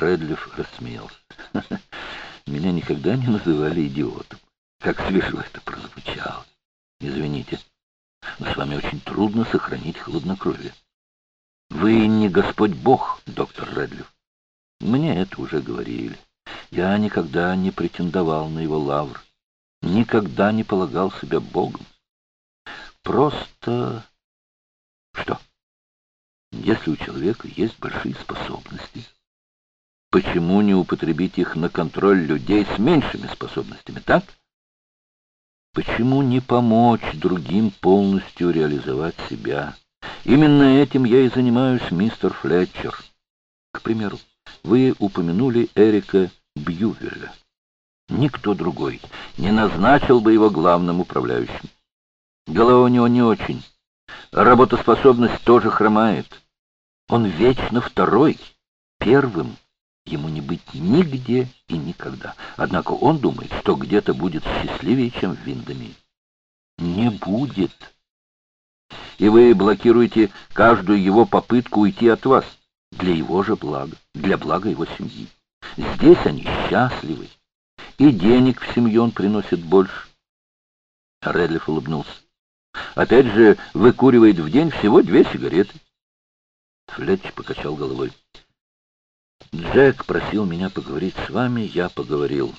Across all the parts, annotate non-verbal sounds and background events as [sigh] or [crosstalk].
Редлиф рассмеялся. [laughs] Меня никогда не называли идиотом. Как свежо это прозвучало. Извините, но с вами очень трудно сохранить хладнокровие. Вы не Господь Бог, доктор Редлиф. Мне это уже говорили. Я никогда не претендовал на его лавр. Никогда не полагал себя Богом. Просто... Что? Если у человека есть большие способности, почему не употребить их на контроль людей с меньшими способностями, так? Почему не помочь другим полностью реализовать себя? Именно этим я и занимаюсь, мистер Флетчер. К примеру, вы упомянули Эрика Бьювеля. Никто другой не назначил бы его главным управляющим. Голова у него не очень. Работоспособность тоже хромает. Он вечно второй, первым. Ему не быть нигде и никогда. Однако он думает, что где-то будет счастливее, чем в Виндами. Не будет. И вы блокируете каждую его попытку уйти от вас. Для его же блага, для блага его семьи. Здесь они счастливы. И денег в семью он приносит больше. Редлиф улыбнулся. Опять же, выкуривает в день всего две сигареты. Флетч покачал головой. Джек просил меня поговорить с вами, я поговорил.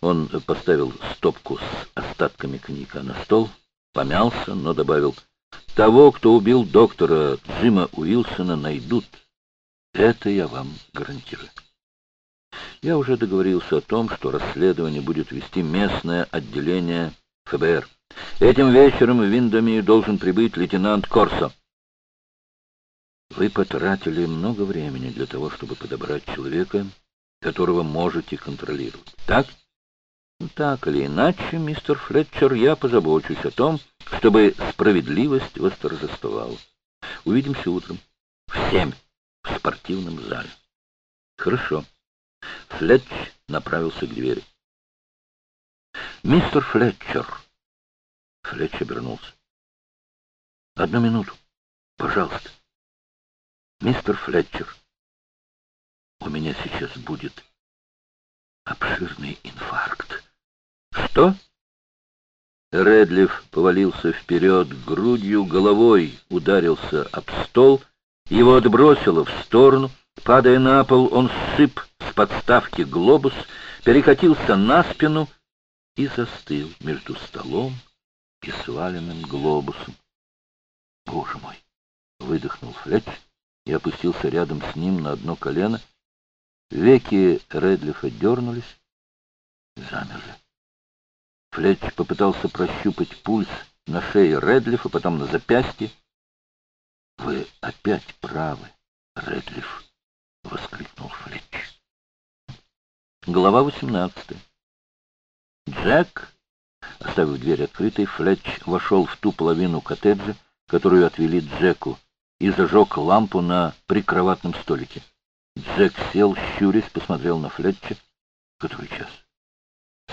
Он поставил стопку с остатками книг на стол, помялся, но добавил, того, кто убил доктора Джима Уилсона, найдут. Это я вам гарантирую. Я уже договорился о том, что расследование будет вести местное отделение ФБР. Этим вечером в Виндоме должен прибыть лейтенант Корсо. Вы потратили много времени для того, чтобы подобрать человека, которого можете контролировать. Так? Так или иначе, мистер Флетчер, я позабочусь о том, чтобы справедливость восторжествовала. Увидимся утром в семь в спортивном зале. Хорошо. Флетч направился к двери. Мистер Флетчер. Флетч обернулся. Одну минуту, пожалуйста. Мистер Флетчер, у меня сейчас будет обширный инфаркт. Что? Редлиф повалился вперед грудью, головой ударился об стол, его отбросило в сторону. Падая на пол, он сып с подставки глобус, перекатился на спину и застыл между столом и сваленным глобусом. «Боже мой!» — выдохнул Флетч и опустился рядом с ним на одно колено. Веки Редлифа дернулись, замерли. Флетч попытался прощупать пульс на шее Редлифа, потом на запястье. «Вы опять правы, Редлиф!» — воскликнул Флетч. Глава восемнадцатая. Джек, оставив дверь открытой, Флетч вошел в ту половину коттеджа, которую отвели Джеку, и зажег лампу на прикроватном столике. Джек сел, щурясь, посмотрел на Флетча. Который час?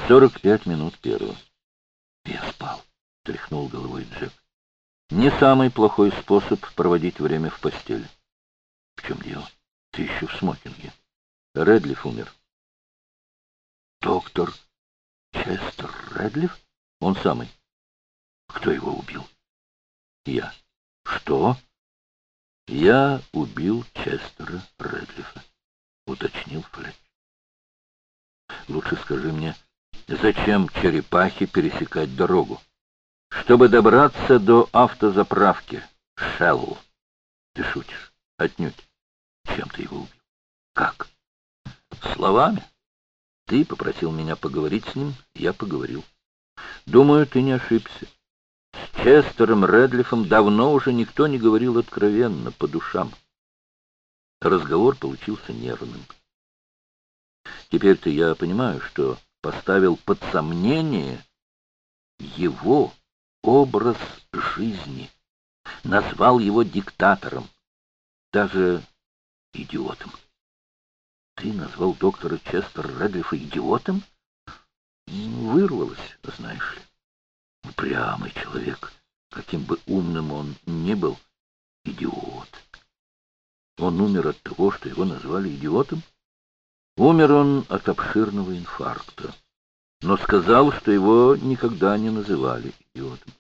Сорок пять минут первого. Я спал, тряхнул головой Джек. Не самый плохой способ проводить время в постели. В чем дело? Ты еще в смокинге. Редлиф умер. Доктор Честер Редлиф? Он самый. Кто его убил? Я. Что? Я убил Честера Редлифа, уточнил Флетч. Лучше скажи мне, зачем черепахе пересекать дорогу? Чтобы добраться до автозаправки. Шелл. Ты шутишь? Отнюдь. Чем ты его убил? Как? Словами. Ты попросил меня поговорить с ним, я поговорил. Думаю, ты не ошибся. Честером Редлифом давно уже никто не говорил откровенно, по душам. Разговор получился нервным. Теперь-то я понимаю, что поставил под сомнение его образ жизни, назвал его диктатором, даже идиотом. Ты назвал доктора Честера Редлифа идиотом? Вырвалось, знаешь ли. Упрямый человек, каким бы умным он ни был, идиот. Он умер от того, что его назвали идиотом? Умер он от обширного инфаркта, но сказал, что его никогда не называли идиотом.